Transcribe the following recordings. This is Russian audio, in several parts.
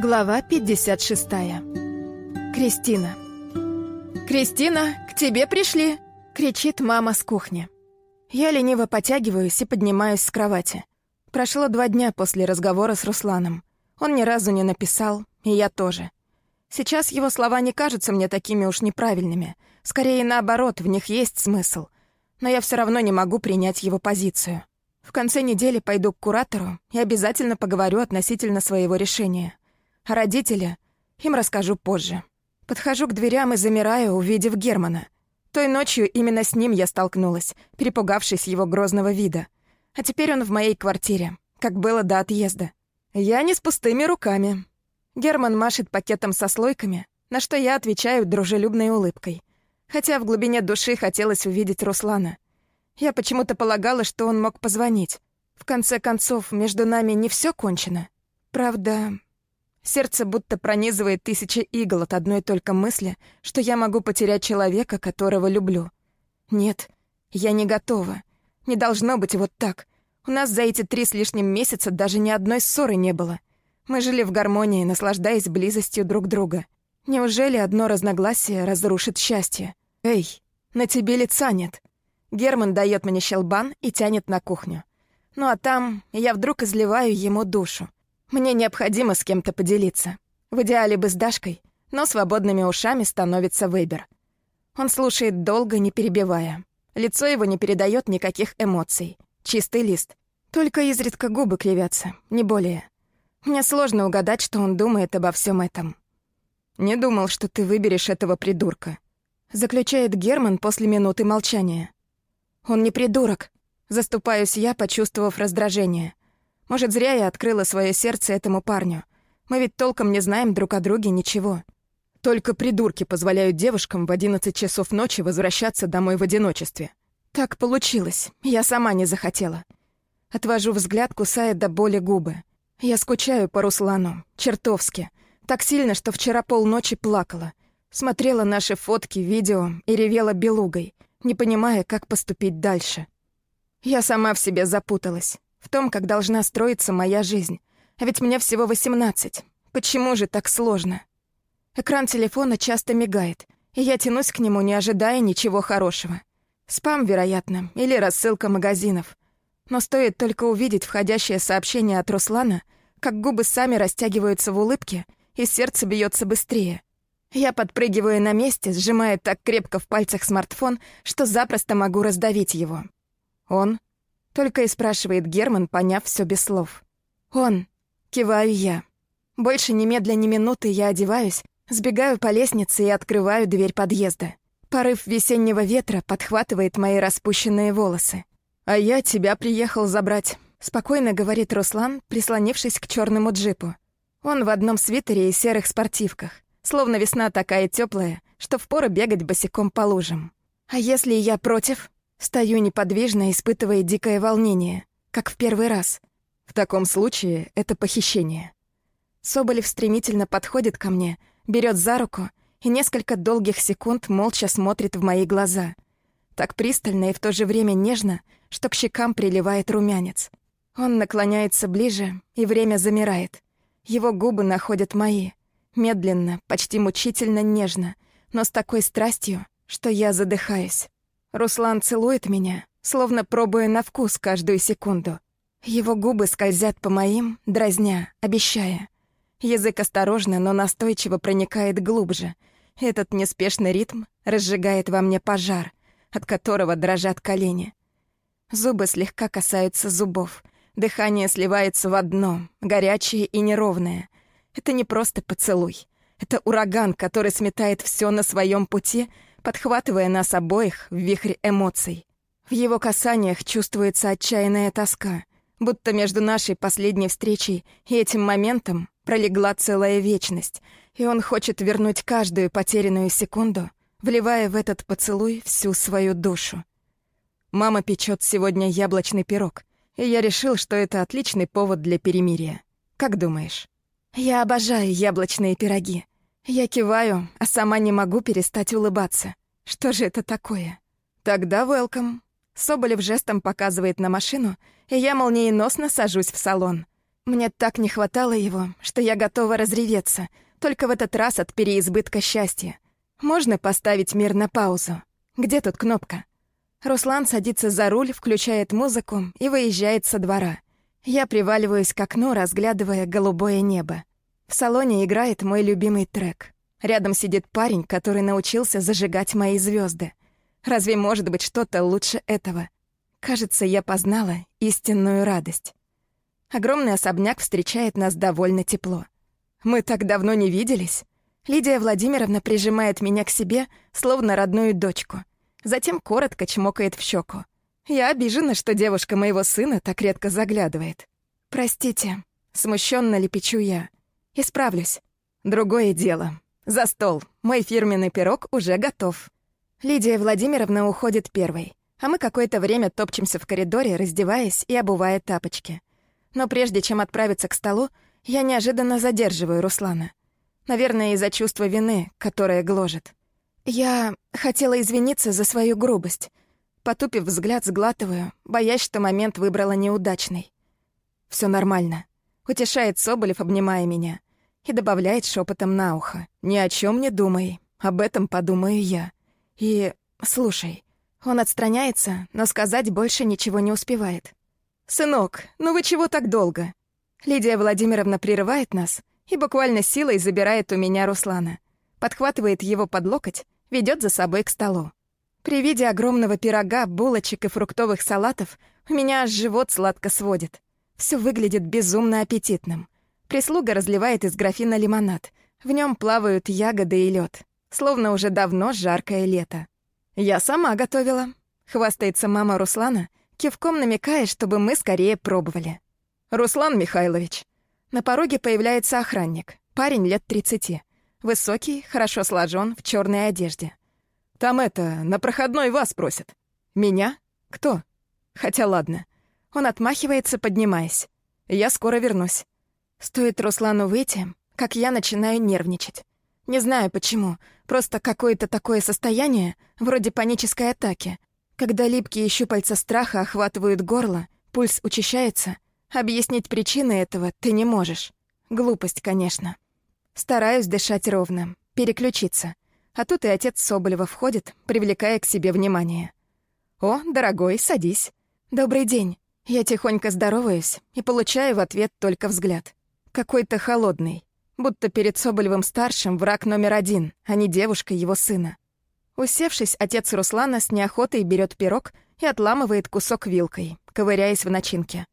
Глава 56. Кристина. «Кристина, к тебе пришли!» — кричит мама с кухни. Я лениво потягиваюсь и поднимаюсь с кровати. Прошло два дня после разговора с Русланом. Он ни разу не написал, и я тоже. Сейчас его слова не кажутся мне такими уж неправильными. Скорее, наоборот, в них есть смысл. Но я все равно не могу принять его позицию. В конце недели пойду к куратору и обязательно поговорю относительно своего решения. А родители им расскажу позже. Подхожу к дверям и замираю, увидев Германа. Той ночью именно с ним я столкнулась, перепугавшись его грозного вида. А теперь он в моей квартире, как было до отъезда. Я не с пустыми руками. Герман машет пакетом со слойками, на что я отвечаю дружелюбной улыбкой. Хотя в глубине души хотелось увидеть Руслана — я почему-то полагала, что он мог позвонить. В конце концов, между нами не все кончено. Правда, сердце будто пронизывает тысячи игл от одной только мысли, что я могу потерять человека, которого люблю. Нет, я не готова. Не должно быть вот так. У нас за эти три с лишним месяца даже ни одной ссоры не было. Мы жили в гармонии, наслаждаясь близостью друг друга. Неужели одно разногласие разрушит счастье? Эй, на тебе лица нет. Герман дает мне щелбан и тянет на кухню. Ну а там я вдруг изливаю ему душу. Мне необходимо с кем-то поделиться. В идеале бы с Дашкой, но свободными ушами становится выбор. Он слушает долго, не перебивая. Лицо его не передает никаких эмоций. Чистый лист. Только изредка губы кривятся, не более. Мне сложно угадать, что он думает обо всем этом. «Не думал, что ты выберешь этого придурка», — заключает Герман после минуты молчания. Он не придурок. Заступаюсь я, почувствовав раздражение. Может, зря я открыла свое сердце этому парню. Мы ведь толком не знаем друг о друге ничего. Только придурки позволяют девушкам в 11 часов ночи возвращаться домой в одиночестве. Так получилось. Я сама не захотела. Отвожу взгляд, кусая до боли губы. Я скучаю по Руслану. Чертовски. Так сильно, что вчера полночи плакала. Смотрела наши фотки, видео и ревела белугой — не понимая, как поступить дальше. Я сама в себе запуталась, в том, как должна строиться моя жизнь. А ведь мне всего 18. Почему же так сложно? Экран телефона часто мигает, и я тянусь к нему, не ожидая ничего хорошего. Спам, вероятно, или рассылка магазинов. Но стоит только увидеть входящее сообщение от Руслана, как губы сами растягиваются в улыбке, и сердце бьется быстрее. Я подпрыгиваю на месте, сжимая так крепко в пальцах смартфон, что запросто могу раздавить его. «Он?» — только и спрашивает Герман, поняв все без слов. «Он!» — киваю я. Больше немедля ни минуты я одеваюсь, сбегаю по лестнице и открываю дверь подъезда. Порыв весеннего ветра подхватывает мои распущенные волосы. «А я тебя приехал забрать», — спокойно говорит Руслан, прислонившись к черному джипу. Он в одном свитере и серых спортивках. Словно весна такая теплая, что впору бегать босиком по лужам. А если я против? Стою неподвижно, испытывая дикое волнение, как в первый раз. В таком случае это похищение. Соболев стремительно подходит ко мне, берет за руку и несколько долгих секунд молча смотрит в мои глаза. Так пристально и в то же время нежно, что к щекам приливает румянец. Он наклоняется ближе, и время замирает. Его губы находят мои. Медленно, почти мучительно нежно, но с такой страстью, что я задыхаюсь. Руслан целует меня, словно пробуя на вкус каждую секунду. Его губы скользят по моим, дразня, обещая. Язык осторожно, но настойчиво проникает глубже. Этот неспешный ритм разжигает во мне пожар, от которого дрожат колени. Зубы слегка касаются зубов. Дыхание сливается в одно, горячее и неровное — это не просто поцелуй. Это ураган, который сметает все на своем пути, подхватывая нас обоих в вихрь эмоций. В его касаниях чувствуется отчаянная тоска, будто между нашей последней встречей и этим моментом пролегла целая вечность, и он хочет вернуть каждую потерянную секунду, вливая в этот поцелуй всю свою душу. Мама печет сегодня яблочный пирог, и я решил, что это отличный повод для перемирия. Как думаешь? Я обожаю яблочные пироги. Я киваю, а сама не могу перестать улыбаться. Что же это такое? Тогда welcome. Соболев жестом показывает на машину, и я молниеносно сажусь в салон. Мне так не хватало его, что я готова разреветься, только в этот раз от переизбытка счастья. Можно поставить мир на паузу? Где тут кнопка? Руслан садится за руль, включает музыку и выезжает со двора. Я приваливаюсь к окну, разглядывая голубое небо. В салоне играет мой любимый трек. Рядом сидит парень, который научился зажигать мои звезды. Разве может быть что-то лучше этого? Кажется, я познала истинную радость. Огромный особняк встречает нас довольно тепло. Мы так давно не виделись. Лидия Владимировна прижимает меня к себе, словно родную дочку. Затем коротко чмокает в щеку. Я обижена, что девушка моего сына так редко заглядывает. «Простите», — смущенно лепечу я. «Исправлюсь». Другое дело. За стол. Мой фирменный пирог уже готов. Лидия Владимировна уходит первой, а мы какое-то время топчемся в коридоре, раздеваясь и обувая тапочки. Но прежде чем отправиться к столу, я неожиданно задерживаю Руслана. Наверное, из-за чувства вины, которое гложет. Я хотела извиниться за свою грубость. Потупив взгляд, сглатываю, боясь, что момент выбрала неудачный. Все нормально», — утешает Соболев, обнимая меня, и добавляет шепотом на ухо. «Ни о чем не думай, об этом подумаю я. И слушай». Он отстраняется, но сказать больше ничего не успевает. «Сынок, ну вы чего так долго?» Лидия Владимировна прерывает нас и буквально силой забирает у меня Руслана. Подхватывает его под локоть, ведет за собой к столу. При виде огромного пирога, булочек и фруктовых салатов у меня аж живот сладко сводит. Все выглядит безумно аппетитным. Прислуга разливает из графина лимонад. В нем плавают ягоды и лед, словно уже давно жаркое лето. «Я сама готовила», — хвастается мама Руслана, кивком намекая, чтобы мы скорее пробовали. «Руслан Михайлович». На пороге появляется охранник, парень лет 30. Высокий, хорошо сложен, в черной одежде. «Там это, на проходной вас просят». «Меня? Кто?» «Хотя ладно». Он отмахивается, поднимаясь. «Я скоро вернусь». Стоит Руслану выйти, как я начинаю нервничать. Не знаю почему, просто какое-то такое состояние, вроде панической атаки, когда липкие щупальца страха охватывают горло, пульс учащается, объяснить причины этого ты не можешь. Глупость, конечно. Стараюсь дышать ровно, переключиться. А тут и отец Соболева входит, привлекая к себе внимание. «О, дорогой, садись. Добрый день». Я тихонько здороваюсь и получаю в ответ только взгляд. Какой-то холодный. Будто перед Соболевым-старшим враг номер один, а не девушка его сына. Усевшись, отец Руслана с неохотой берет пирог и отламывает кусок вилкой, ковыряясь в начинке.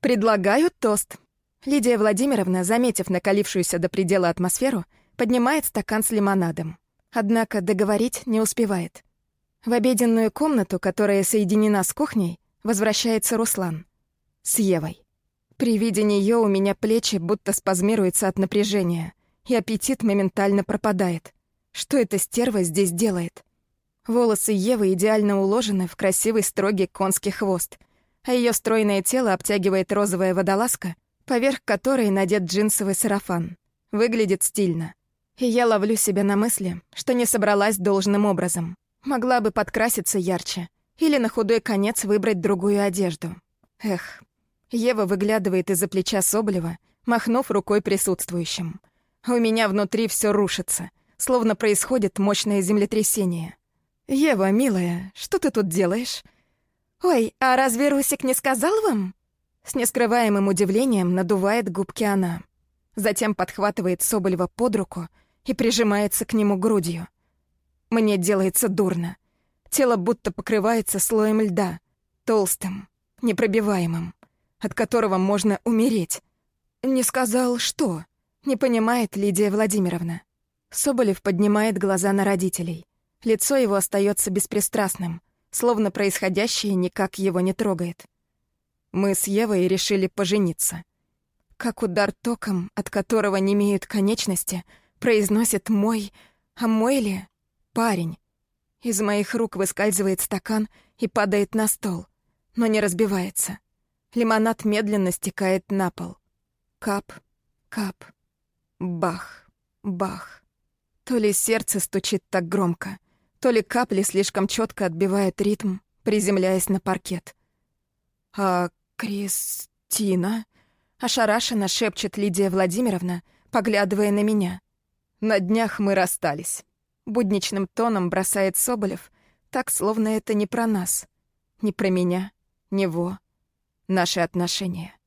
«Предлагаю тост». Лидия Владимировна, заметив накалившуюся до предела атмосферу, поднимает стакан с лимонадом. Однако договорить не успевает. В обеденную комнату, которая соединена с кухней, возвращается Руслан. С Евой. При виде нее у меня плечи будто спазмируются от напряжения, и аппетит моментально пропадает. Что эта стерва здесь делает? Волосы Евы идеально уложены в красивый строгий конский хвост, а ее стройное тело обтягивает розовая водолазка, поверх которой надет джинсовый сарафан. Выглядит стильно. И я ловлю себя на мысли, что не собралась должным образом. Могла бы подкраситься ярче или на худой конец выбрать другую одежду. Эх, Ева выглядывает из-за плеча Соболева, махнув рукой присутствующим. У меня внутри все рушится словно происходит мощное землетрясение. «Ева, милая, что ты тут делаешь?» «Ой, а разве Русик не сказал вам?» С нескрываемым удивлением надувает губки она. Затем подхватывает Соболева под руку и прижимается к нему грудью. Мне делается дурно. Тело будто покрывается слоем льда, толстым, непробиваемым, от которого можно умереть. Не сказал, что? Не понимает Лидия Владимировна. Соболев поднимает глаза на родителей. Лицо его остается беспристрастным, словно происходящее никак его не трогает. Мы с Евой решили пожениться. Как удар током, от которого не имеют конечности, произносит мой, а мой ли, парень. Из моих рук выскальзывает стакан и падает на стол, но не разбивается. Лимонад медленно стекает на пол. Кап, кап, бах, бах. То ли сердце стучит так громко, то ли капли слишком четко отбивают ритм, приземляясь на паркет. «А Кристина? Ошарашенно шепчет Лидия Владимировна, поглядывая на меня. На днях мы расстались. Будничным тоном бросает Соболев, так, словно это не про нас. Не про меня, него, наши отношения.